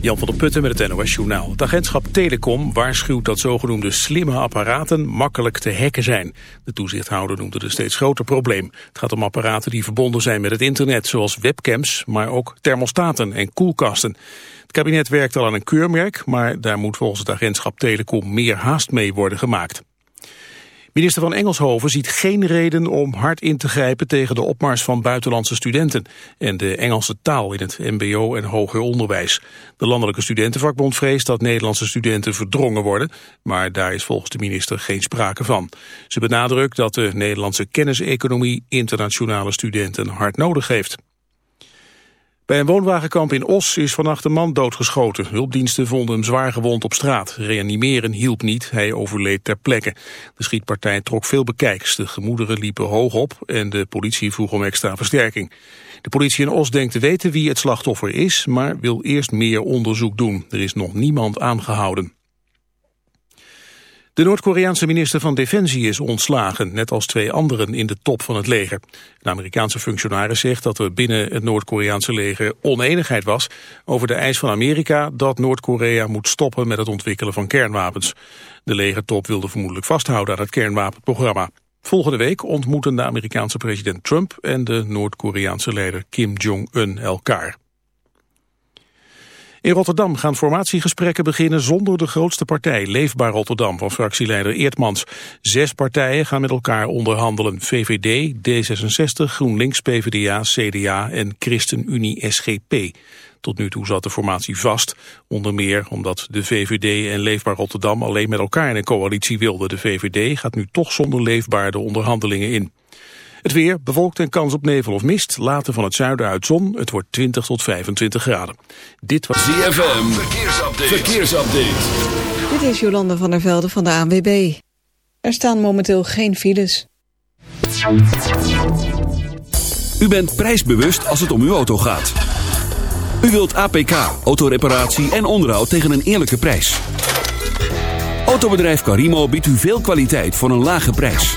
Jan van der Putten met het NOS Journaal. Het agentschap Telecom waarschuwt dat zogenoemde slimme apparaten makkelijk te hacken zijn. De toezichthouder noemde een steeds groter probleem. Het gaat om apparaten die verbonden zijn met het internet, zoals webcams, maar ook thermostaten en koelkasten. Het kabinet werkt al aan een keurmerk, maar daar moet volgens het agentschap Telecom meer haast mee worden gemaakt. Minister van Engelshoven ziet geen reden om hard in te grijpen tegen de opmars van buitenlandse studenten en de Engelse taal in het mbo en hoger onderwijs. De Landelijke Studentenvakbond vreest dat Nederlandse studenten verdrongen worden, maar daar is volgens de minister geen sprake van. Ze benadrukt dat de Nederlandse kenniseconomie internationale studenten hard nodig heeft. Bij een woonwagenkamp in Os is vannacht een man doodgeschoten. Hulpdiensten vonden hem zwaar gewond op straat. Reanimeren hielp niet, hij overleed ter plekke. De schietpartij trok veel bekijks. De gemoederen liepen hoog op en de politie vroeg om extra versterking. De politie in Os denkt te weten wie het slachtoffer is, maar wil eerst meer onderzoek doen. Er is nog niemand aangehouden. De Noord-Koreaanse minister van Defensie is ontslagen, net als twee anderen in de top van het leger. Een Amerikaanse functionaris zegt dat er binnen het Noord-Koreaanse leger oneenigheid was over de eis van Amerika dat Noord-Korea moet stoppen met het ontwikkelen van kernwapens. De legertop wilde vermoedelijk vasthouden aan het kernwapenprogramma. Volgende week ontmoeten de Amerikaanse president Trump en de Noord-Koreaanse leider Kim Jong-un elkaar. In Rotterdam gaan formatiegesprekken beginnen zonder de grootste partij, Leefbaar Rotterdam, van fractieleider Eertmans. Zes partijen gaan met elkaar onderhandelen. VVD, D66, GroenLinks, PvdA, CDA en ChristenUnie SGP. Tot nu toe zat de formatie vast, onder meer omdat de VVD en Leefbaar Rotterdam alleen met elkaar in een coalitie wilden. De VVD gaat nu toch zonder Leefbaar de onderhandelingen in. Het weer, bewolkt en kans op nevel of mist. Later van het zuiden uit zon. Het wordt 20 tot 25 graden. Dit was ZFM. Verkeersupdate. Verkeersupdate. Dit is Jolande van der Velde van de ANWB. Er staan momenteel geen files. U bent prijsbewust als het om uw auto gaat. U wilt APK, autoreparatie en onderhoud tegen een eerlijke prijs. Autobedrijf Carimo biedt u veel kwaliteit voor een lage prijs.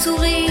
Sourire,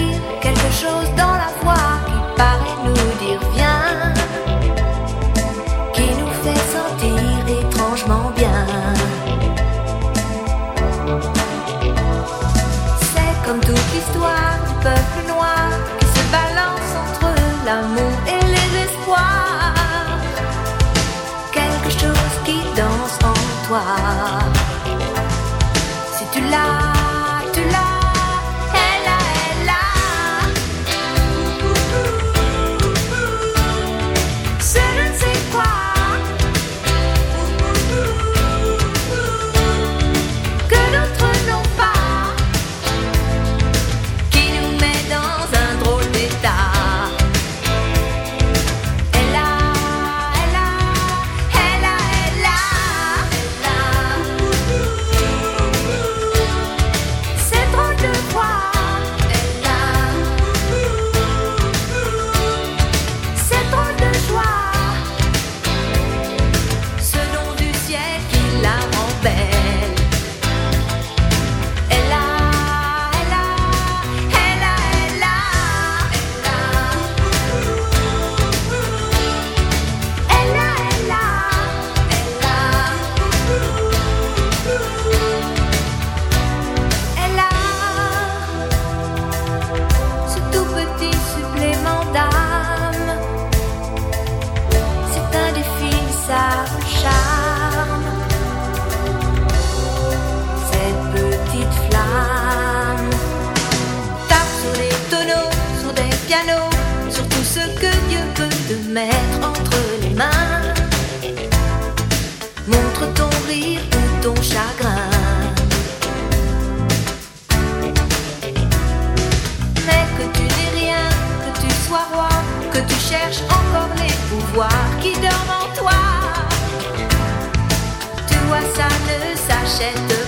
jette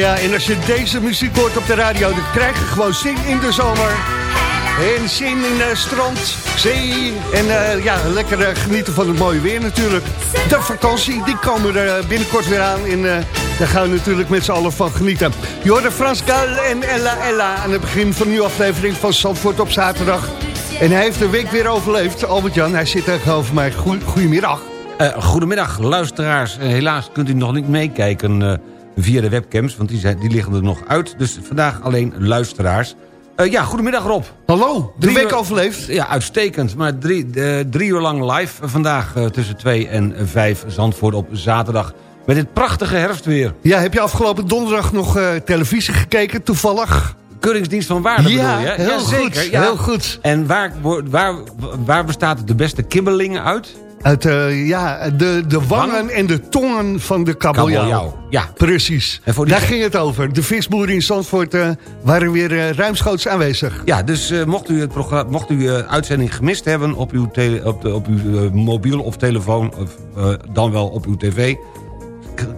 Ja, en als je deze muziek hoort op de radio, dan krijg je gewoon zin in de zomer. En zin in eh, strand, zee en eh, ja, lekker eh, genieten van het mooie weer natuurlijk. De vakantie, die komen er eh, binnenkort weer aan en daar gaan we natuurlijk met z'n allen van genieten. Je hoorde Frans en Ella Ella aan het begin van een nieuwe aflevering van Zandvoort op zaterdag. En hij heeft de week weer overleefd. Albert-Jan, hij zit tegenover mij. Goe- Goedemiddag. Goedemiddag, luisteraars. Helaas kunt u nog niet meekijken via de webcams, want die, zijn, die liggen er nog uit. Dus vandaag alleen luisteraars. Eh, ja, goedemiddag Rob. Hallo, de Drie week uur- overleefd. Ja, uitstekend. Maar drie, eh, drie uur lang live vandaag eh, tussen 2 en 5 Zandvoort op zaterdag. Met dit prachtige herfstweer. Ja, heb je afgelopen donderdag nog televisie gekeken, toevallig? Keuringsdienst van Waarde ja, bedoel je? hè? heel Jazeker, goed, ja. heel goed. En waar, waar, waar bestaat de beste kibbelingen uit? Uit eh, ja, de, de wangen en de tongen van de kabeljauw. Kabeljauw, ja. Precies. En voor die- Daar ging het over. De visboeren in Zandvoort eh, waren weer eh, ruimschoots aanwezig. Ja, dus mocht u het programma, mocht u uitzending gemist hebben op uw, tele- op de, op uw mobiel of telefoon, of dan wel op uw tv.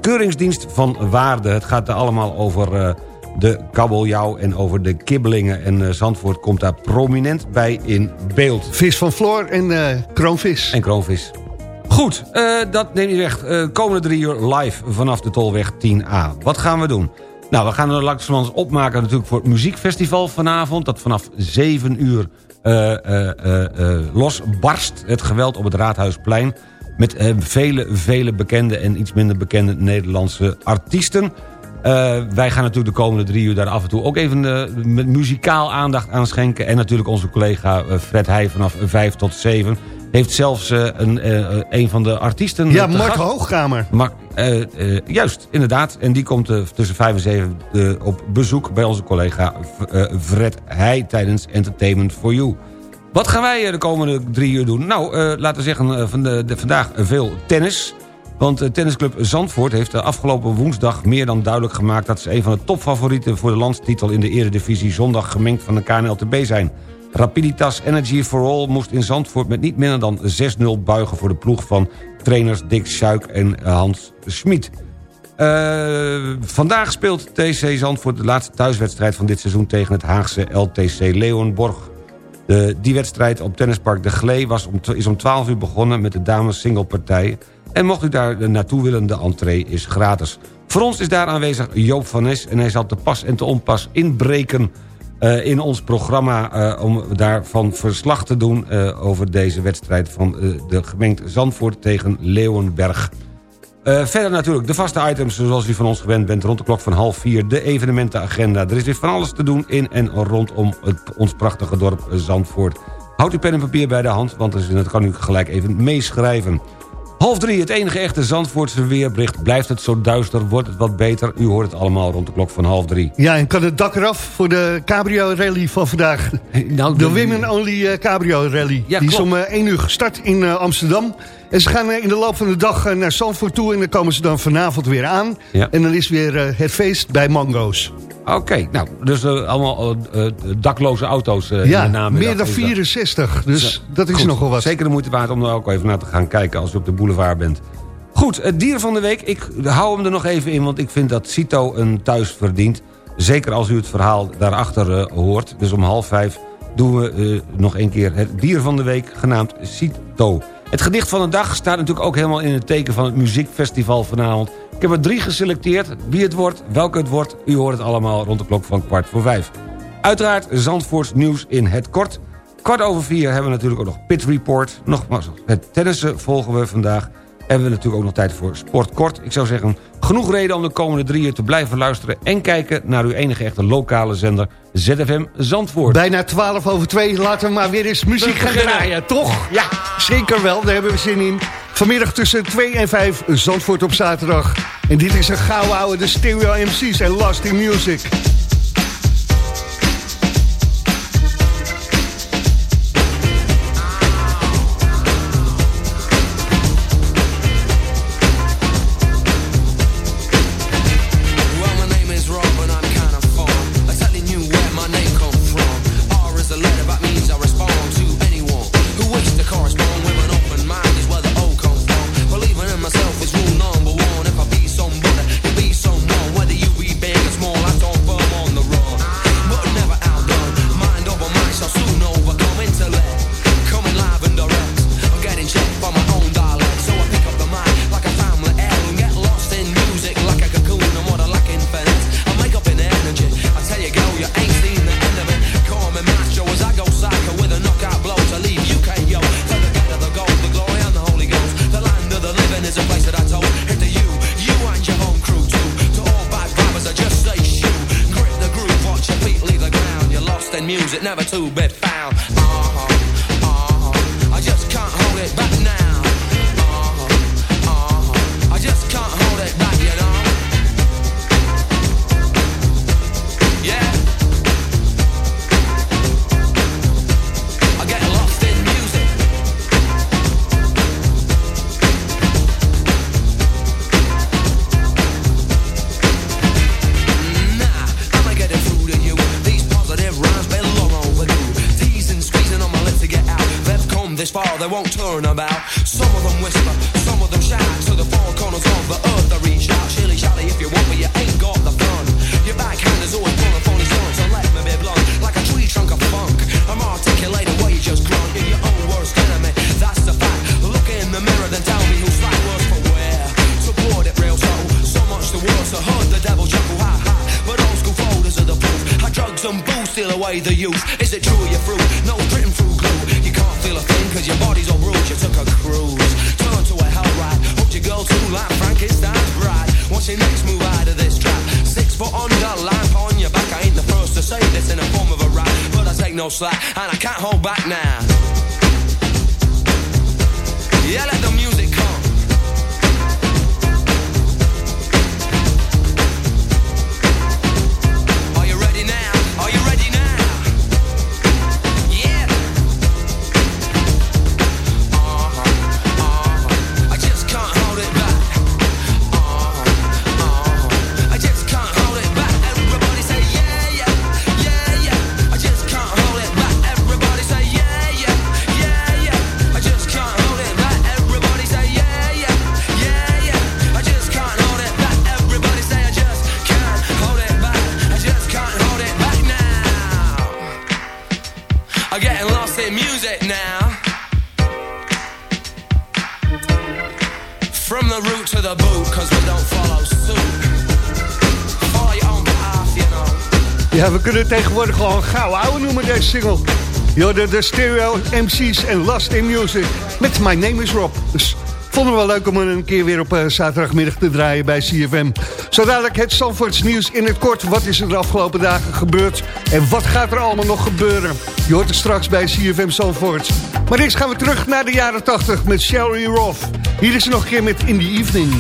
Keuringsdienst van Waarde. Het gaat er allemaal over de kabeljauw en over de kibbelingen. En eh, Zandvoort komt daar prominent bij in beeld. Vis van Floor en eh, kroonvis. En kroonvis. Goed, eh, dat neemt niet weg. Komende drie uur live vanaf de Tolweg 10A. Wat gaan we doen? Nou, we gaan er langzamerhand opmaken natuurlijk voor het muziekfestival vanavond. Dat vanaf 7 uur losbarst. Het geweld op het Raadhuisplein. Met vele, vele bekende en iets minder bekende Nederlandse artiesten. Eh, wij gaan natuurlijk de komende drie uur daar af en toe ook even eh, met muzikaal aandacht aan schenken. En natuurlijk onze collega eh, Fred Heij vanaf 5 tot 7 heeft zelfs een, een van de artiesten... ja, Mark. Hoogkamer. Eh, juist, inderdaad. En die komt tussen 5 en 7 eh, op bezoek bij onze collega Fred Heij tijdens Entertainment for You. Wat gaan wij de komende drie uur doen? Nou, laten we zeggen, van de, de- vandaag veel tennis. Want de tennisclub Zandvoort heeft de afgelopen woensdag meer dan duidelijk gemaakt... dat ze een van de topfavorieten voor de landstitel in de eredivisie... zondag gemengd van de KNLTB zijn. Rapiditas Energy for All moest in Zandvoort met niet minder dan 6-0 buigen... voor de ploeg van trainers Dick Schuik en eh, Hans. Eh, vandaag speelt TC Zandvoort de laatste thuiswedstrijd van dit seizoen... tegen het Haagse LTC Leeuwenborg. De, die wedstrijd op tennispark De Glee was om, is om 12 uur begonnen met de dames singlepartij. En mocht u daar naartoe willen, de entree is gratis. Voor ons is daar aanwezig Joop van Nes en hij zal te pas en te onpas inbreken... eh, in ons programma eh, om daarvan verslag te doen... eh, over deze wedstrijd van de gemengd Zandvoort tegen Leeuwenberg. Verder natuurlijk de vaste items zoals u van ons gewend bent... rond de klok van half vier, de evenementenagenda. Er is weer van alles te doen in en rondom het, ons prachtige dorp Zandvoort. Houd uw pen en papier bij de hand, want dat kan u gelijk even meeschrijven. Half drie, het enige echte Zandvoortse weerbericht. Blijft het zo duister, wordt het wat beter. U hoort het allemaal rond de klok van half drie. Ja, en kan het dak eraf voor de Cabrio Rally van vandaag. Nou, De Women Only eh, Cabrio Rally. Ja, Die is om eh, 1 uur gestart in eh, Amsterdam. En ze gaan in de loop van de dag eh, naar Zandvoort toe... en dan komen ze dan vanavond weer aan. Ja. En dan is weer eh, het feest bij Mango's. Oké, nou, dus eh, allemaal dakloze auto's in ja, de namiddag. meer dan is dat. 64. Dus dat is Goed, nogal wat. Zeker de moeite waard om er ook even naar te gaan kijken... als u op de boulevard bent. Goed, het dier van de week. Ik hou hem er nog even in, want ik vind dat Cito een thuis verdient. Zeker als u het verhaal daarachter hoort. Dus om half vijf doen we nog een keer het dier van de week... genaamd Cito. Het gedicht van de dag staat natuurlijk ook helemaal in het teken... van het muziekfestival vanavond. Ik heb er drie geselecteerd. Wie het wordt, welke het wordt... u hoort het allemaal rond de klok van kwart voor vijf. Uiteraard Zandvoorts nieuws in het kort... Kwart over vier hebben we natuurlijk ook nog Pit Report. Nogmaals, het tennissen volgen we vandaag. Hebben we natuurlijk ook nog tijd voor Sport Kort. Ik zou zeggen, genoeg reden om de komende drie uur te blijven luisteren... en kijken naar uw enige echte lokale zender ZFM Zandvoort. Bijna 12 over 2. Laten we maar weer eens muziek gaan draaien, toch? Ja, zeker wel. Daar hebben we zin in. Vanmiddag tussen 2 en 5 Zandvoort op zaterdag. En dit is een gouden oude, de Stereo MC's en Lost in Music. alone about From the root to the boot, cause we don't follow suit. Follow your own you know. Ja, we kunnen tegenwoordig gewoon gouden ouwe noemen, deze single. Yo, de, Stereo MC's en Lost in Music. Met My Name is Rob. Dus Vonden we wel leuk om een keer weer op eh, zaterdagmiddag te draaien bij CFM. Zo dadelijk het Zandvoorts nieuws in het kort. Wat is er de afgelopen dagen gebeurd? En wat gaat er allemaal nog gebeuren? Je hoort het straks bij CFM Zandvoort. Maar eerst gaan we terug naar de jaren 80 met Sherry Roth. Hier is ze nog een keer met In the Evening.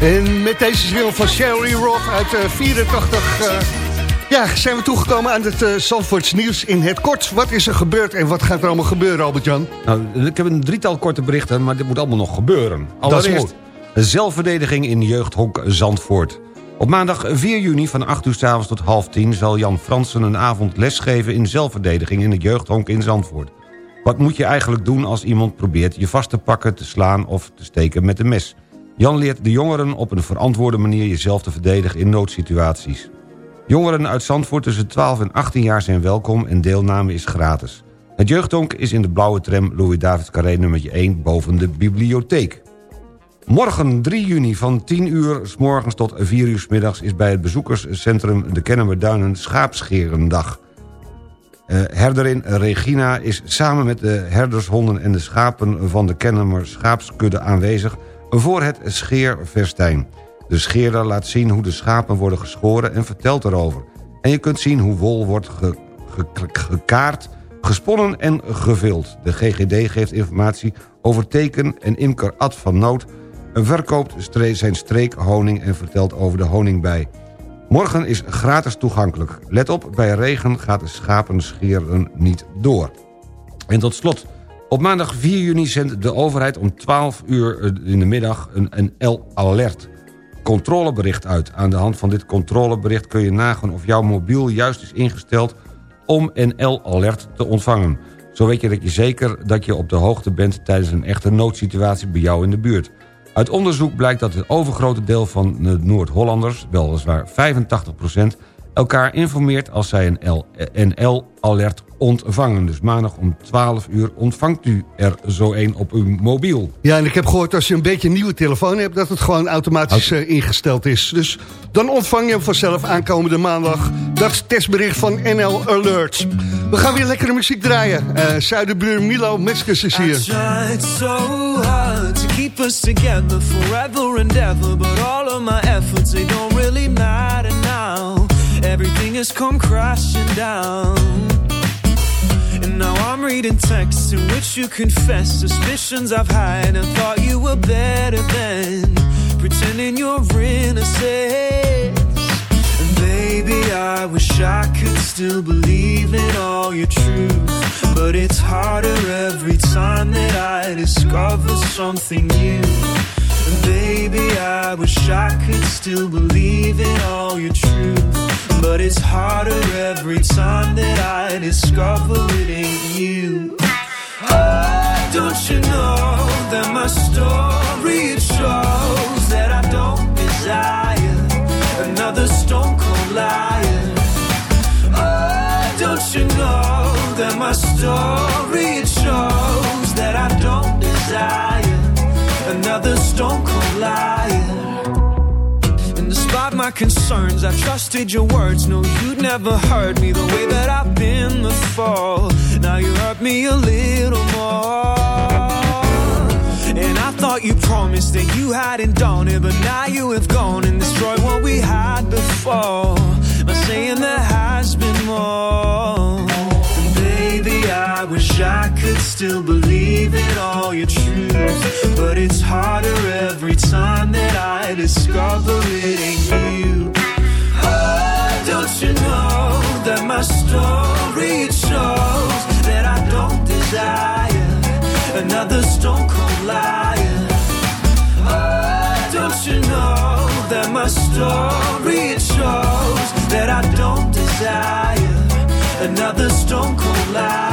En met deze zwil van Sherry Roth uit eh, 84... eh, ja, zijn we toegekomen aan het eh Zandvoorts nieuws in het kort. Wat is er gebeurd en wat gaat er allemaal gebeuren, Albert-Jan? Nou, ik heb een drietal korte berichten, maar dit moet allemaal nog gebeuren. Allereerst, zelfverdediging in jeugdhonk Zandvoort. Op maandag 4 juni van 8 uur s avonds tot half 10... zal Jan Fransen een avond lesgeven in zelfverdediging in het jeugdhonk in Zandvoort. Wat moet je eigenlijk doen als iemand probeert je vast te pakken, te slaan of te steken met een mes? Jan leert de jongeren op een verantwoorde manier jezelf te verdedigen in noodsituaties. Jongeren uit Zandvoort tussen 12 en 18 jaar zijn welkom en deelname is gratis. Het jeugdhonk is in de blauwe tram Louis David Carré nummer 1 boven de bibliotheek. Morgen 3 juni van 10 uur s morgens tot 4 uur s middags... is bij het bezoekerscentrum de Kennemerduinen Schaapscherendag. Eh, herderin Regina is samen met de herdershonden en de schapen... van de Kennemer Schaapskudde aanwezig voor het scheerfestijn. De scheerder laat zien hoe de schapen worden geschoren en vertelt erover. En je kunt zien hoe wol wordt ge- ge- gekaard, gesponnen en gevild. De GGD geeft informatie over teken en imker Ad van Noot... verkoopt zijn streek honing en vertelt over de honingbij. Morgen is gratis toegankelijk. Let op, bij regen gaat de schapenscheren niet door. En tot slot, Op maandag 4 juni zendt de overheid om 12 uur eh, in de middag een NL-alert controlebericht uit. Aan de hand van dit controlebericht kun je nagaan of jouw mobiel juist is ingesteld om NL-alert te ontvangen. Zo weet je dat je zeker dat je op de hoogte bent tijdens een echte noodsituatie bij jou in de buurt. Uit onderzoek blijkt dat het overgrote deel van de Noord-Hollanders, weliswaar 85 elkaar informeert als zij een NL-alert ontvangen. Dus maandag om 12 uur ontvangt u er zo een op uw mobiel. Ja, en ik heb gehoord als je een beetje een nieuwe telefoon hebt... dat het gewoon automatisch eh, ingesteld is. Dus dan ontvang je hem vanzelf aankomende maandag. Dat is het testbericht van NL Alert. We gaan weer lekkere muziek draaien. Eh Zuiderbuur Milo Meskes is I hier. tried so hard to keep us together forever and ever, but all of my efforts they don't really matter. Everything has come crashing down. And now I'm reading texts in which you confess suspicions I've had and thought you were better than pretending you're innocent. And baby, I wish I could still believe in all your truth. But it's harder every time that I discover something new. And baby, I wish I could still believe in all your truth. But it's harder every time that I discover it ain't you. Oh, don't you know that my story it shows that I don't desire another stone cold liar. Oh, don't you know that my story it shows that I don't desire another stone cold liar. Despite my concerns, I trusted your words. No, you'd never hurt me the way that I've been before. Now you hurt me a little more. And I thought you promised that you hadn't done it, but now you have gone and destroyed what we had before. By saying there has been more. And baby, I wish I could still believe in all your truth. But it's harder alive.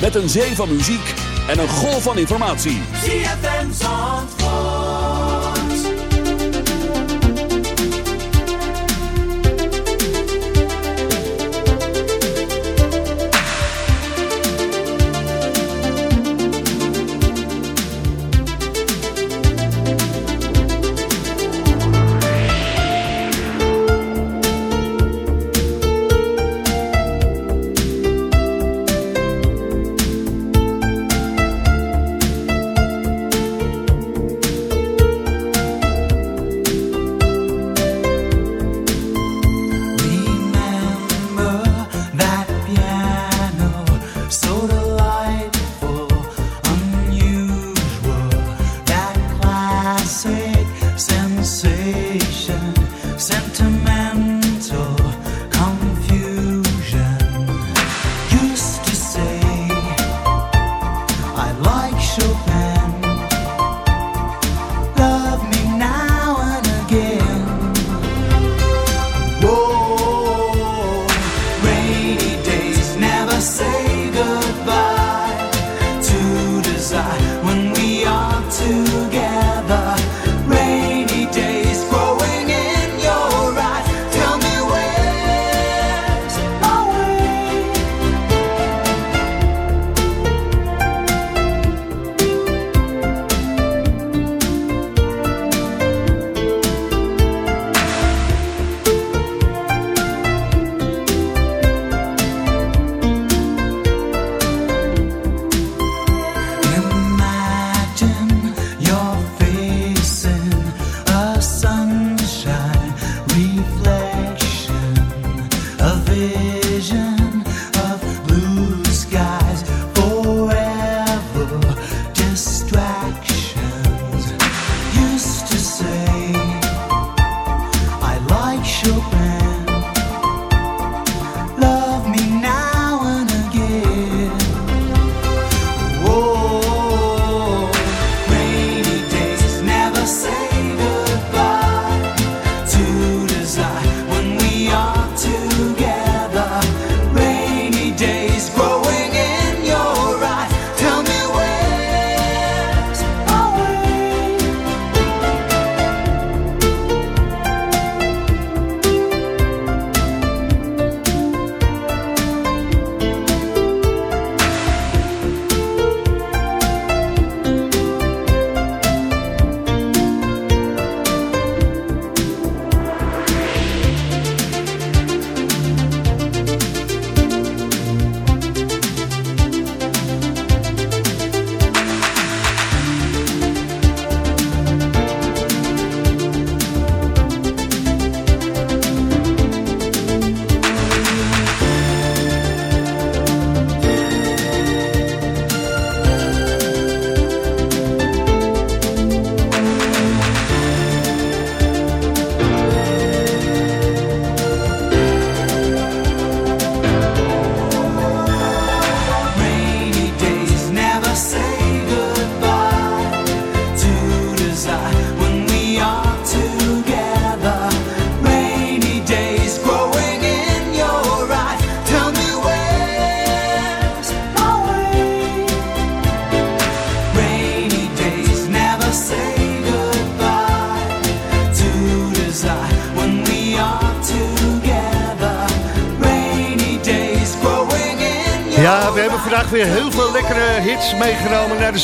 Met een zee van muziek en een golf van informatie. ZFM Zandvoort.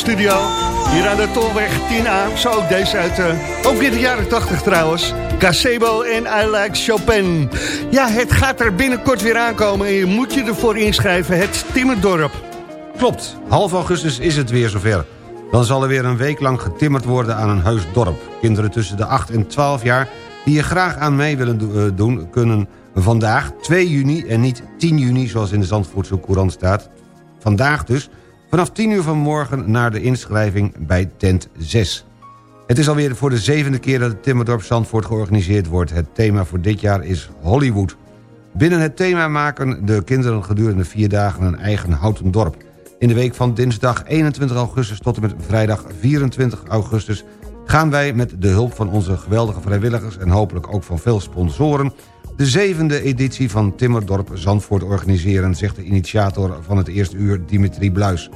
Hier aan de Tolweg 10A. Zo ook deze uit, eh, ook in de jaren 80 trouwens. Casebo en I Like Chopin. Ja, het gaat er binnenkort weer aankomen en je moet je ervoor inschrijven. Het Timmerdorp. Klopt, half augustus is het weer zover. Dan zal er weer een week lang getimmerd worden aan een heus dorp. Kinderen tussen de 8 en 12 jaar die er graag aan mee willen eh, doen... kunnen vandaag 2 juni en niet 10 juni zoals in de Zandvoortse Courant staat... vandaag dus vanaf 10 uur vanmorgen naar de inschrijving bij tent 6. Het is alweer voor de zevende keer dat het Timmerdorp Zandvoort georganiseerd wordt. Het thema voor dit jaar is Hollywood. Binnen het thema maken de kinderen gedurende vier dagen een eigen houten dorp. In de week van dinsdag 21 augustus tot en met vrijdag 24 augustus... gaan wij met de hulp van onze geweldige vrijwilligers... en hopelijk ook van veel sponsoren... de zevende editie van Timmerdorp Zandvoort organiseren... zegt de initiator van het eerste uur Dimitri Bluis.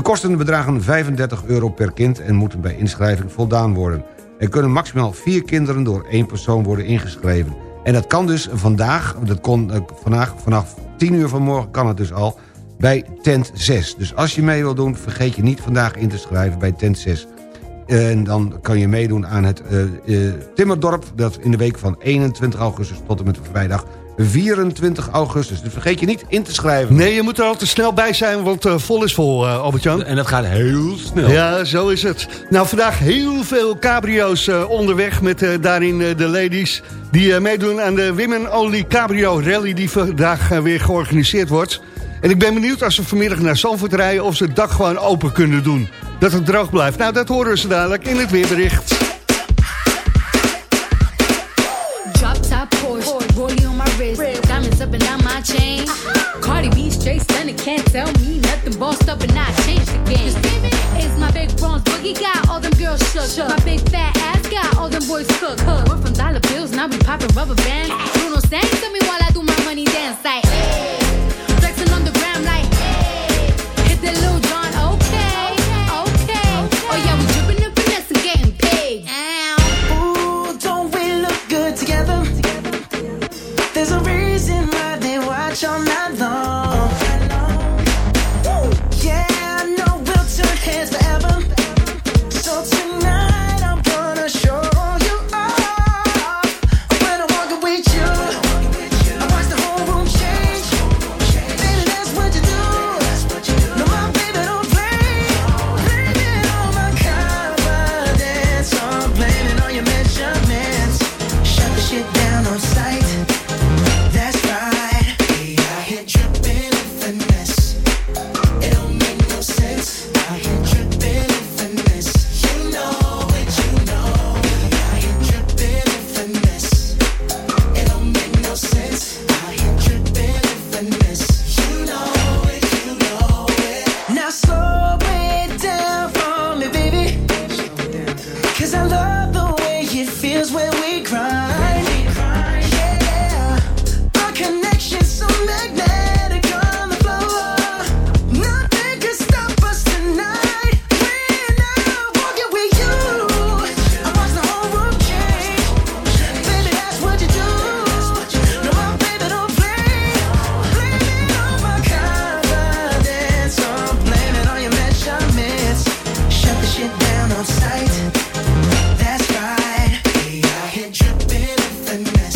De kosten bedragen 35 euro per kind en moeten bij inschrijving voldaan worden. Er kunnen maximaal vier kinderen door één persoon worden ingeschreven. En dat kan dus vandaag, dat kon eh, vandaag, vanaf 10 uur vanmorgen kan het dus al, bij tent 6. Dus als je mee wil doen, vergeet je niet vandaag in te schrijven bij tent 6. En dan kan je meedoen aan het eh, Timmerdorp... dat in de week van 21 augustus tot en met vrijdag 24 augustus. Dus vergeet je niet in te schrijven. Nee, je moet er al te snel bij zijn, want eh, vol is vol, eh, Albert-Jan. En dat gaat heel snel. Ja, zo is het. Nou, vandaag heel veel cabrio's eh, onderweg met eh, daarin eh, de ladies... die eh, meedoen aan de Women Only Cabrio Rally... die vandaag weer georganiseerd wordt. En ik ben benieuwd als ze vanmiddag naar Zandvoort rijden... of ze het dak gewoon open kunnen doen. Dat het droog blijft. Nou, dat horen ze dadelijk in het weerbericht. Stunning, can't tell me nothing. Bossed up and I changed the game. It's my big bronze boogie got all them girls shook. My big fat ass got all them boys cooked. Went from dollar bills, now we popping rubber bands. Bruno sang to me while I do my money dance like. Hey. Flexing on the gram like. Hey. Hit the Lil Jon, okay, okay. Oh yeah, we dripping and finesse and getting paid. Ooh, don't we look good together? There's a reason why they watch all night long. and.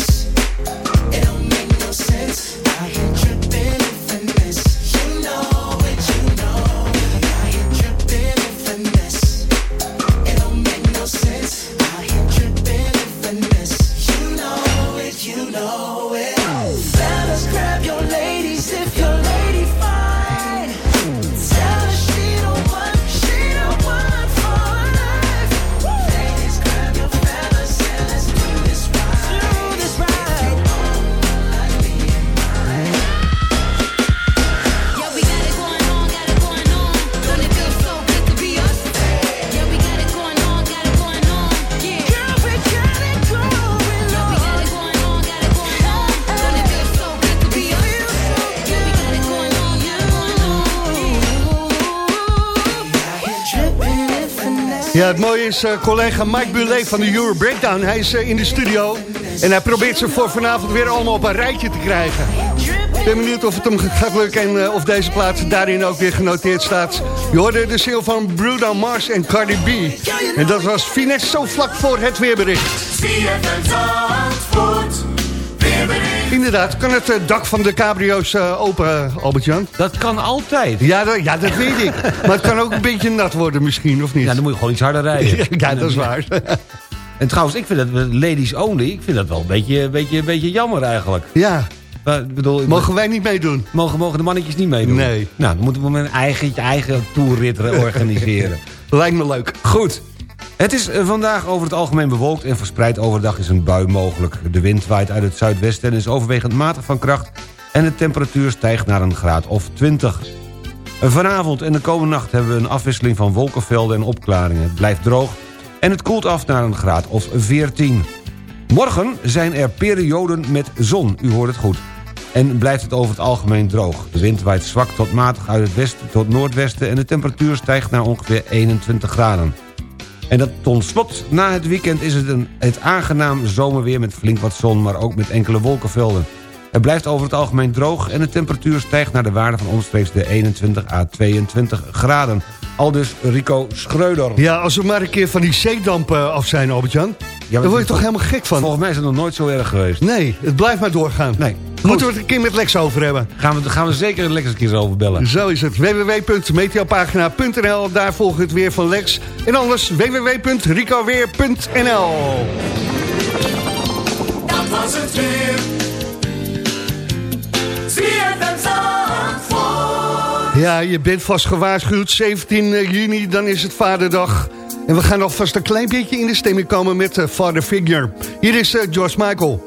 Ja, het mooie is, eh, collega Mike Bulet van de Euro Breakdown, hij is eh, in de studio. En hij probeert ze voor vanavond weer allemaal op een rijtje te krijgen. Ik ben benieuwd of het hem gaat lukken en eh, of deze plaats daarin ook weer genoteerd staat. Je hoorde de ziel van Bruno Mars en Cardi B. En dat was Finesse zo vlak voor het weerbericht. Inderdaad, kan het eh, dak van de cabrio's eh, open, Albert-Jan? Dat kan altijd. Ja, dat, ja, dat weet ik. Maar het kan ook een beetje nat worden misschien, of niet? Ja, dan moet je gewoon iets harder rijden. ja, dat is waar. En trouwens, ik vind dat ladies only, ik vind dat wel een beetje, een beetje, een beetje jammer eigenlijk. Ja, Maar, bedoel, mogen wij niet meedoen? mogen, mogen de mannetjes niet meedoen? Nee. Nou, dan moeten we mijn eigen, eigen toerrit organiseren. Lijkt me leuk. Goed. Het is eh, vandaag over het algemeen bewolkt en verspreid overdag is een bui mogelijk. De wind waait uit het zuidwesten en is overwegend matig van kracht... en de temperatuur stijgt naar een graad of 20. Vanavond en de komende nacht hebben we een afwisseling van wolkenvelden en opklaringen. Het blijft droog en het koelt af naar een graad of 14. Morgen zijn er perioden met zon, u hoort het goed. En blijft het over het algemeen droog. De wind waait zwak tot matig uit het westen tot noordwesten... en de temperatuur stijgt naar ongeveer 21 graden. En dat tot slot, na het weekend is het een, het aangenaam zomerweer... met flink wat zon, maar ook met enkele wolkenvelden. Het blijft over het algemeen droog... en de temperatuur stijgt naar de waarde van omstreeks de 21 à 22 graden. Aldus Rico Schreuder. Ja, als we maar een keer van die zeedamp eh, af zijn, Albert-Jan. Ja, Daar word je toch helemaal gek van? Volgens mij is het nog nooit zo erg geweest. Nee, het blijft maar doorgaan. Nee. Moeten we het een keer met Lex over hebben. Gaan we, gaan we zeker eens een keer over bellen. Zo is het. www.meteopagina.nl Daar volgt het weer van Lex. En anders www.ricoweer.nl Dat was het weer. Zandvoort. Ja, je bent vast gewaarschuwd. 17 juni, dan is het Vaderdag. En we gaan alvast een klein beetje in de stemming komen met uh, Father Figure. Hier is eh, George Michael.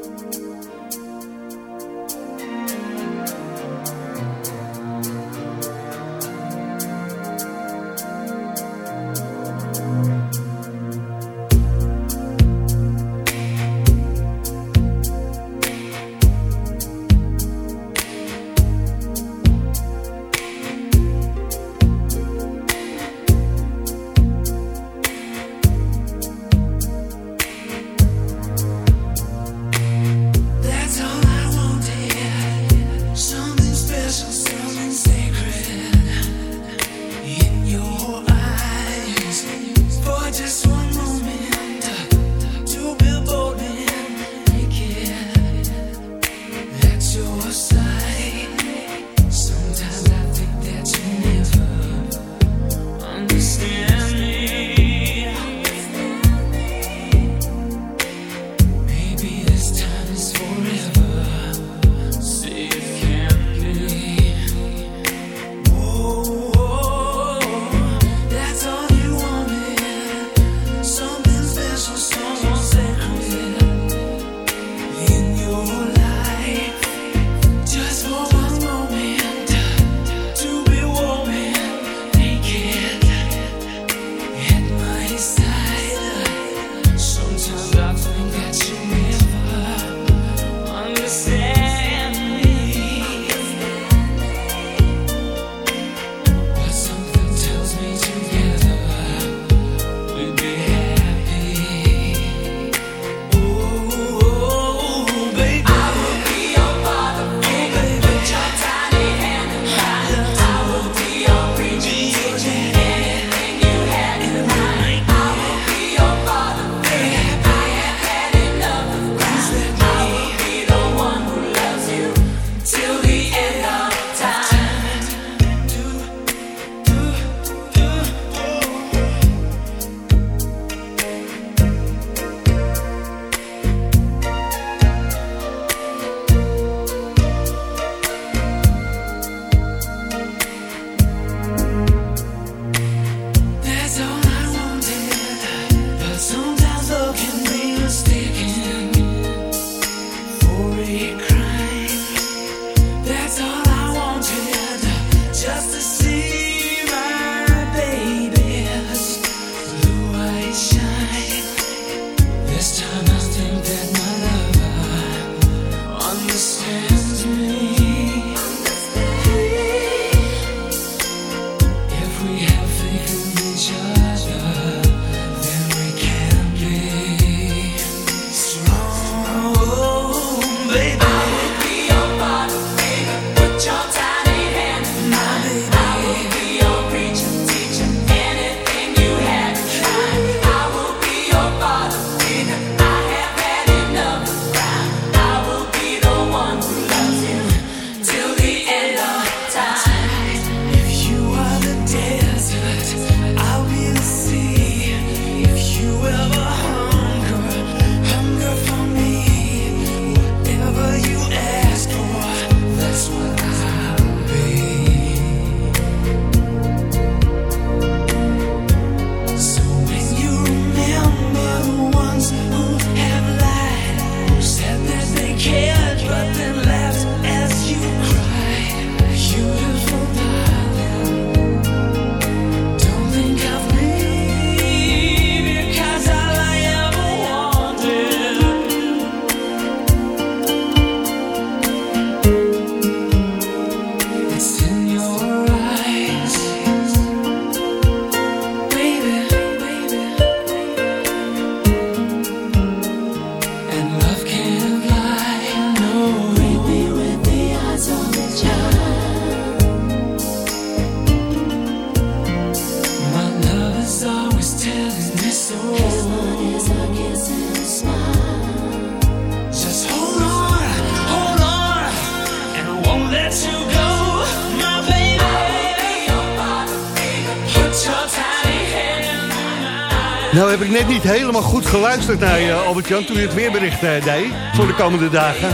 Nou heb ik net niet helemaal goed geluisterd naar je, Albert-Jan... toen je het weerbericht eh, deed voor de komende dagen.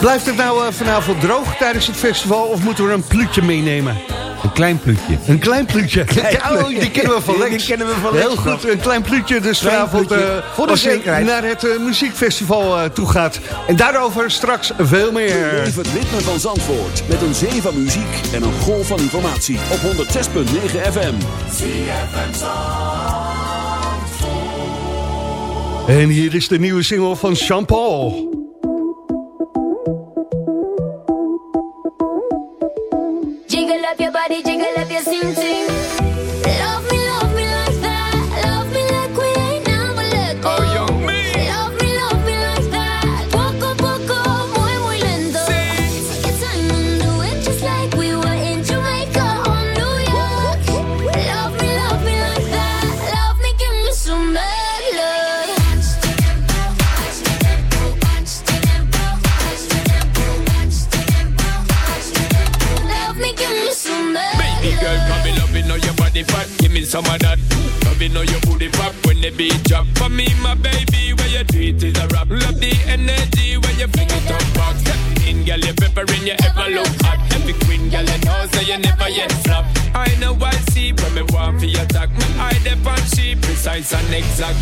Blijft het nou eh, vanavond droog tijdens het festival... of moeten we een pluutje meenemen? Een klein pluutje. Een klein pluutje. Ja, oh, die kennen we van Die Lex. kennen we van Lex Heel goed, een klein pluutje. Dus Klein vanavond pluutje. eh, Voor de als je zekerheid. naar het muziekfestival toe gaat. En daarover straks veel meer. Beleef het ritme van Zandvoort met een zee van muziek en een golf van informatie op 106.9 FM. En hier is de nieuwe single van Jean-Paul. Beat drop. For me, my baby, where you do it is a rap. Love the energy when you fling it up in, girl, you peppering, you ever look hot. Every queen, girl, you know, so you never yet flop. I know I see when me want for your attack. Me eye dep on she precise and exact.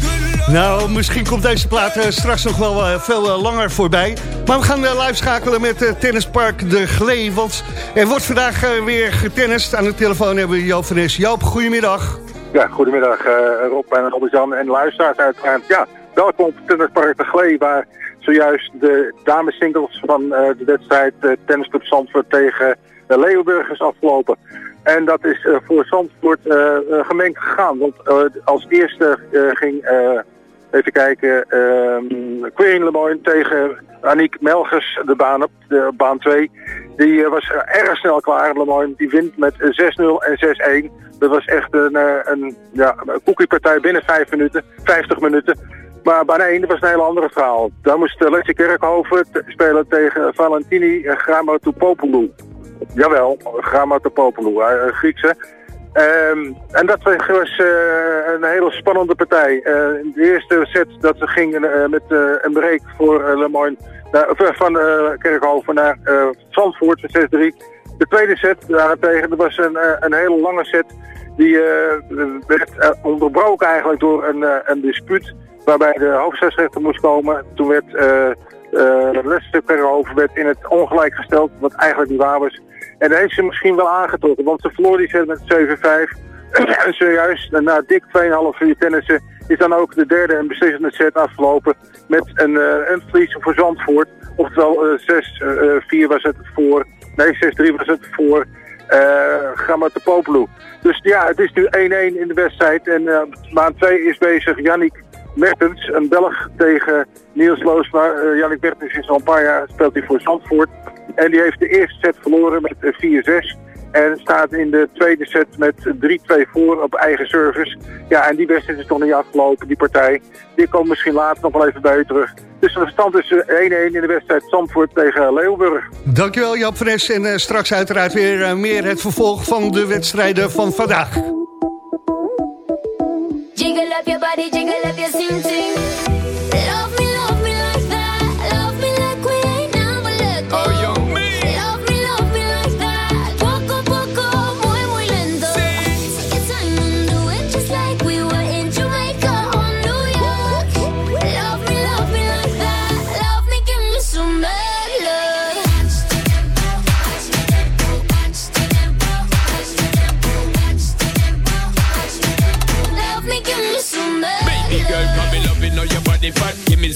Nou, misschien komt deze plaat eh, straks nog wel eh, veel eh, langer voorbij. Maar we gaan live schakelen met Tennispark De Glee. Want er wordt vandaag weer getennist. Aan de telefoon hebben we Joop van. Joop, goedemiddag. Ja, goedemiddag eh, Rob en Albert-Jan en luisteraars uiteraard. Ja, welkom op Tennispark de Glee, waar zojuist de damessingles van eh, de wedstrijd eh, Tennisclub Zandvoort tegen Leeuwburg is afgelopen. En dat is voor Zandvoort gemengd gegaan, want als eerste ging, even kijken, ehm Queen Lemoyne tegen Aniek Melgers de baan op, de baan 2. Die eh, was erg snel klaar, Lemoyne. Die wint met eh, 6-0 en 6-1. Dat was echt een, eh, een, ja, een koekiepartij binnen 5 minuten, 50 minuten. Maar baan 1 was een hele andere verhaal. Daar moest Letje Kerkhoven spelen tegen Valentini Gramatopopoulou. Jawel, Gramatopopoulou, uh, Griekse. Ehm, en dat was eh, een hele spannende partij. Eh, in de eerste set dat ze gingen eh, met een break voor uh, Lemoyne naar- van Kerkhoven naar Zandvoort met 6-3. De tweede set daarentegen, dat was een, een hele lange set. Die werd onderbroken eigenlijk door een, een dispuut waarbij de hoofdscheidsrechter moest komen. Toen werd Lester Kerkhoven werd in het ongelijk gesteld, wat eigenlijk niet waar was. En dat heeft ze misschien wel aangetrokken, want ze verloor die set met 7-5. en zojuist, na dik 2,5 uur tennissen, is dan ook de derde en beslissende set afgelopen met een, eh een voor Zandvoort. Oftewel eh 6-4 was het voor, nee 6-3 was het voor eh Grammatopoulos. Dus ja, het is nu 1-1 in de wedstrijd en eh baan 2 is bezig Yannick Mertens, een Belg tegen Niels Loosma. Uh, Yannick Mertens is al een paar jaar, speelt hij voor Zandvoort. En die heeft de eerste set verloren met eh, 4-6. En staat in de tweede set met 3-2 voor op eigen service. Ja, en die wedstrijd is toch niet afgelopen, die partij. Die komt misschien later nog wel even bij u terug. Dus de stand is eh, 1-1 in de wedstrijd Zandvoort tegen Leeuwburg. Dankjewel van Nes. En eh, straks uiteraard weer eh, meer het vervolg van de wedstrijden van vandaag. Jiggle up your body, jiggle up your sing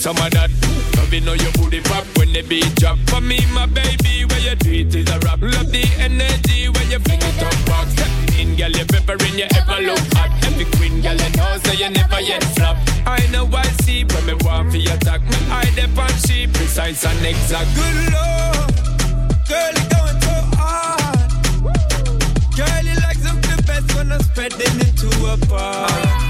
some of that. Loving all your booty pop when the beat drop. For me, my baby, where you do is a rap. Love the energy when you fling it up. Step in, girl, you peppering, you ever look hot. Every queen, girl, you know, so you never yet flop. I know I see when me want for your attack. Me eye dep on she precise and exact. Good lord, girl, you going so hard. Girl, you like something best when I'm spreading it a bar.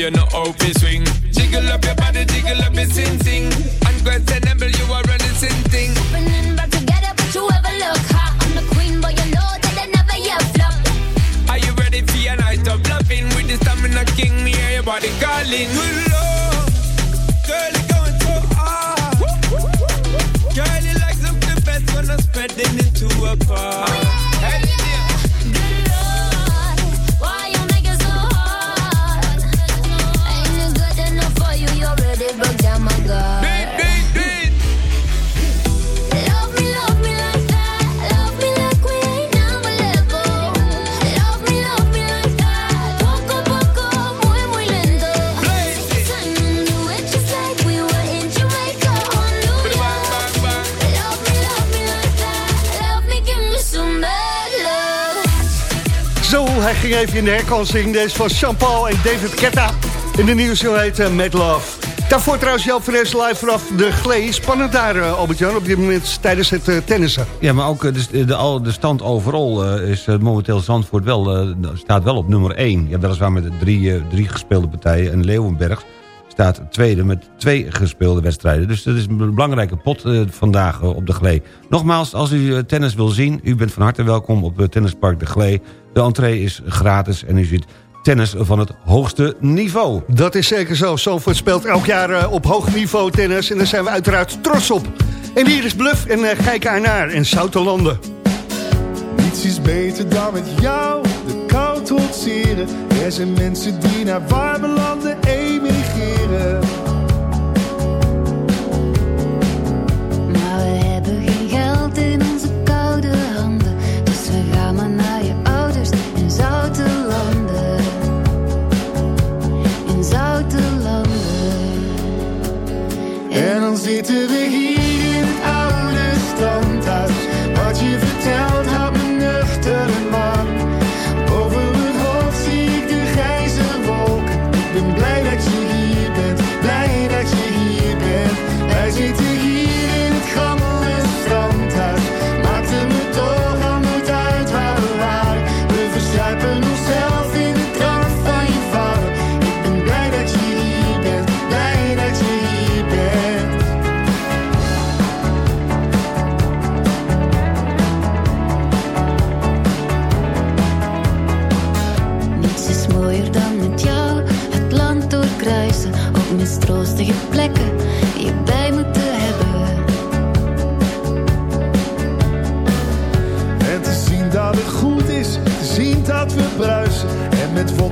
you're not open swing verrassing even in de herkansing. Deze van Jean-Paul en David Ketta. In de nieuws heet eh, Met Love. Daarvoor trouwens jouw Fres live vanaf de Glee. Spannend daar, eh, Albert-Jan, op dit moment tijdens het tennisen. tennissen. Ja, maar ook de, de, stand overal is momenteel Zandvoort wel, staat wel op nummer 1. Je weliswaar met drie, gespeelde partijen en Leeuwenberg staat tweede met twee gespeelde wedstrijden. Dus dat is een belangrijke pot eh, vandaag eh, op de Glee. Nogmaals, als u eh, tennis wil zien, u bent van harte welkom op Tennispark de Glee. De entree is gratis en u ziet tennis van het hoogste niveau. Dat is zeker zo. Zandvoort speelt elk jaar op hoog niveau tennis en daar zijn we uiteraard trots op. En hier is Bluff en uh, kijk naar in Zoutelanden. Niets is beter dan met jou de kou trotseren. Er zijn mensen die naar warme landen maar we hebben geen geld in onze koude handen. Dus we gaan maar naar je ouders in zoutere landen. In zoutere landen. En dan zit er.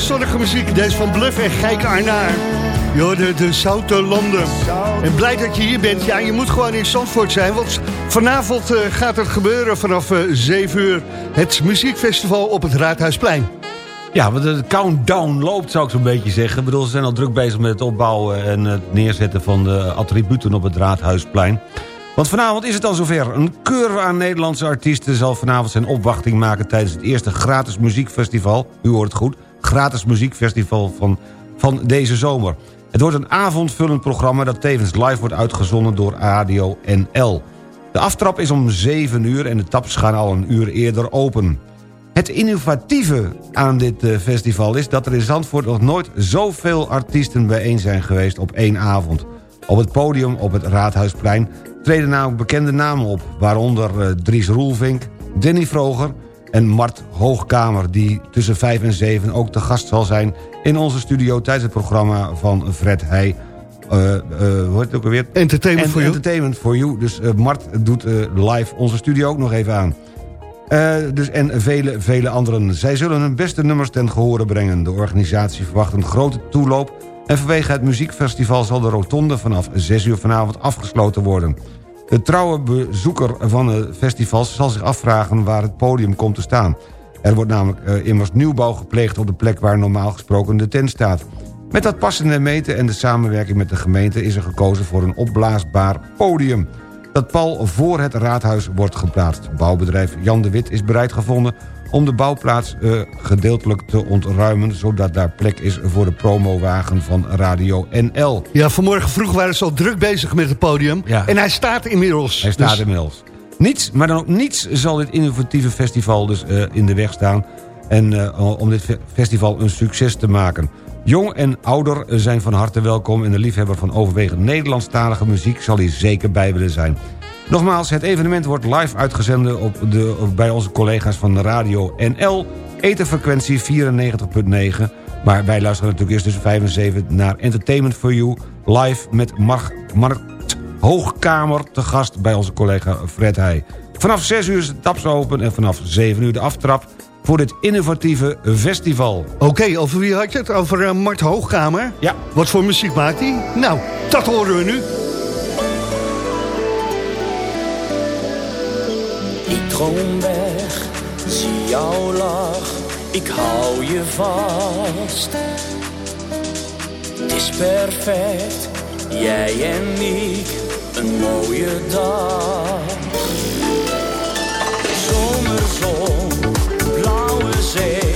zonnige muziek. Deze van Bluff en Geik Arnaar. Joh, de, de Zoute Landen. En blij dat je hier bent. Ja, je moet gewoon in Zandvoort zijn. Want vanavond eh, gaat het gebeuren vanaf eh, uh, 7 uur. Het muziekfestival op het Raadhuisplein. Ja, want de countdown loopt, zou ik zo'n beetje zeggen. Ik bedoel, ze zijn al druk bezig met het opbouwen en het neerzetten van de attributen op het Raadhuisplein. Want vanavond is het al zover. Een keur aan Nederlandse artiesten zal vanavond zijn opwachting maken... tijdens het eerste gratis muziekfestival, u hoort het goed gratis muziekfestival van, van deze zomer. Het wordt een avondvullend programma dat tevens live wordt uitgezonden door Radio NL. De aftrap is om 7 uur en de taps gaan al een uur eerder open. Het innovatieve aan dit eh, festival is dat er in Zandvoort nog nooit zoveel artiesten bijeen zijn geweest op één avond. Op het podium op het Raadhuisplein treden namelijk bekende namen op... waaronder eh, Dries Roelvink, Danny Vroger en Mart Hoogkamer... die tussen 5 en 7 ook te gast zal zijn in onze studio... tijdens het programma van Fred Heij. eh, hoe heet het ook alweer? Entertainment for You. Entertainment for You. Dus eh, Mart doet live onze studio ook nog even aan. Dus en vele, vele anderen. Zij zullen hun beste nummers ten gehore brengen. De organisatie verwacht een grote toeloop... en vanwege het muziekfestival zal de rotonde vanaf 6 uur vanavond afgesloten worden. De trouwe bezoeker van de festivals zal zich afvragen waar het podium komt te staan. Er wordt namelijk eh, immers nieuwbouw gepleegd op de plek waar normaal gesproken de tent staat. Met dat passende meten en de samenwerking met de gemeente is er gekozen voor een opblaasbaar podium dat pal voor het raadhuis wordt geplaatst. Bouwbedrijf Jan de Wit is bereid gevonden om de bouwplaats eh, gedeeltelijk te ontruimen... zodat daar plek is voor de promowagen van Radio NL. Ja, vanmorgen vroeg waren ze al druk bezig met het podium. Ja. En hij staat inmiddels. Hij staat Dus- inmiddels. Niets, maar dan ook niets zal dit innovatieve festival dus eh, in de weg staan... en eh, om dit fe- festival een succes te maken. Jong en ouder zijn van harte welkom... en de liefhebber van overwegend Nederlandstalige muziek... zal hier zeker bij willen zijn. Nogmaals, het evenement wordt live uitgezonden op de, op- bij onze collega's van Radio NL... etenfrequentie 94.9... Maar wij luisteren natuurlijk eerst tussen 5 en 7 naar Entertainment for You... live met Mar Mart Hoogkamer te gast bij onze collega Fred Heij. Vanaf 6 uur is de taps open en vanaf 7 uur de aftrap... voor dit innovatieve festival. Oké, over wie had je het? Over eh, Mart Hoogkamer? Ja. Wat voor muziek maakt hij? Nou, dat horen we nu. Ik droom weg, zie jouw lach, ik hou je vast. Het is perfect, jij en ik, een mooie dag. Zomerzon, blauwe zee,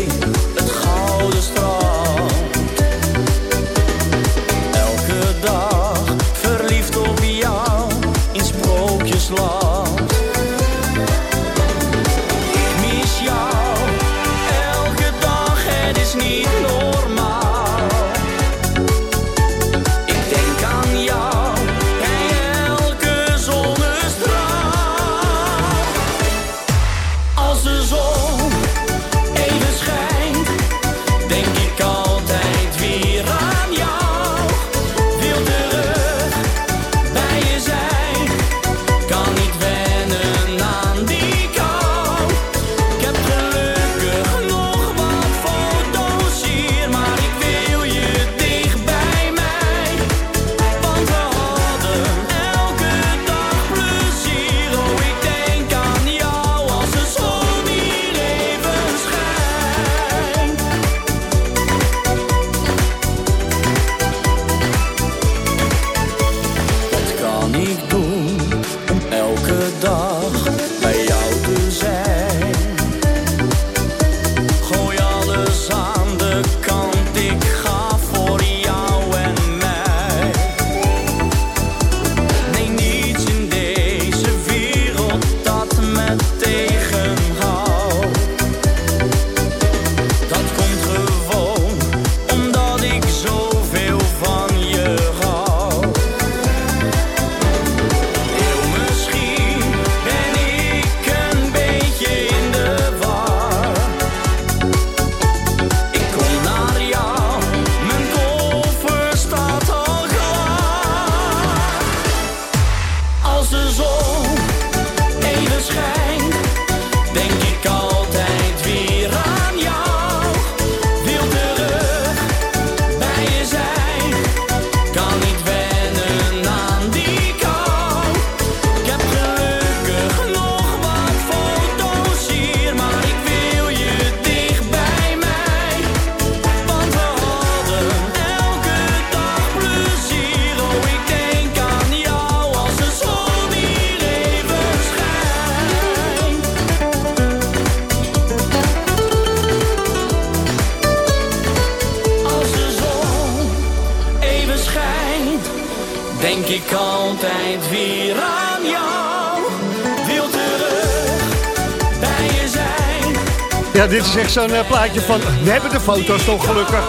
is echt zo'n eh, plaatje van... We hebben de foto's toch gelukkig.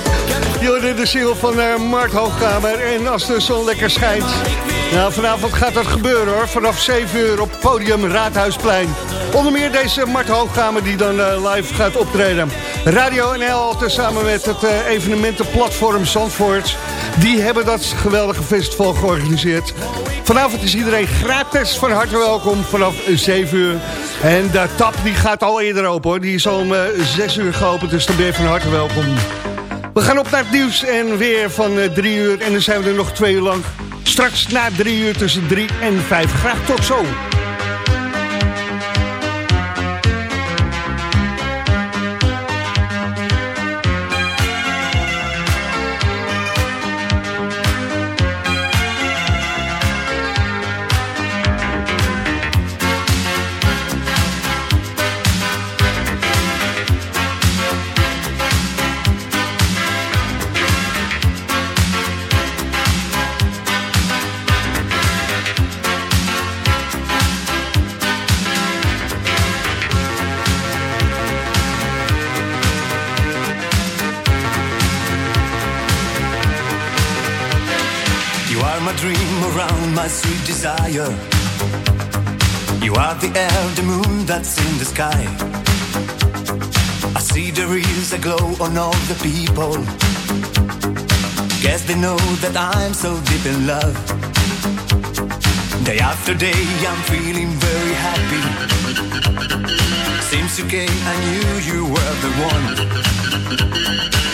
Jullie de single van eh Mart Hoogkamer. En als de zon lekker schijnt... Nou, vanavond gaat dat gebeuren hoor. Vanaf 7 uur op podium Raadhuisplein. Onder meer deze Mart Hoogkamer die dan eh, live gaat optreden. Radio NL tezamen met het evenementenplatform Zandvoort. Die hebben dat geweldige festival georganiseerd. Vanavond is iedereen gratis van harte welkom vanaf 7 uur. En de tap die gaat al eerder open hoor. Die is al om eh, 6 uur geopend, dus dan ben je van harte welkom. We gaan op naar het nieuws en weer van 3 uur. En dan zijn we er nog 2 uur lang. Straks na 3 uur tussen 3 en 5. Graag tot zo. My sweet desire. You are the air, the moon that's in the sky. I see there is a glow on all the people. Guess they know that I'm so deep in love. Day after day, I'm feeling very happy. Since you came, I knew you were the one.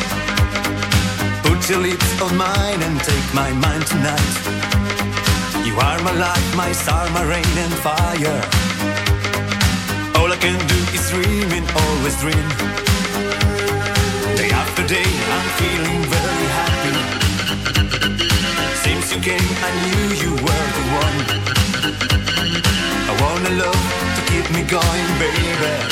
Your lips on mine and take my mind tonight. You are my light, my star, my rain and fire. All I can do is dream and always dream. Day after day, I'm feeling very happy. Since you came, I knew you were the one. I wanna love to keep me going, baby.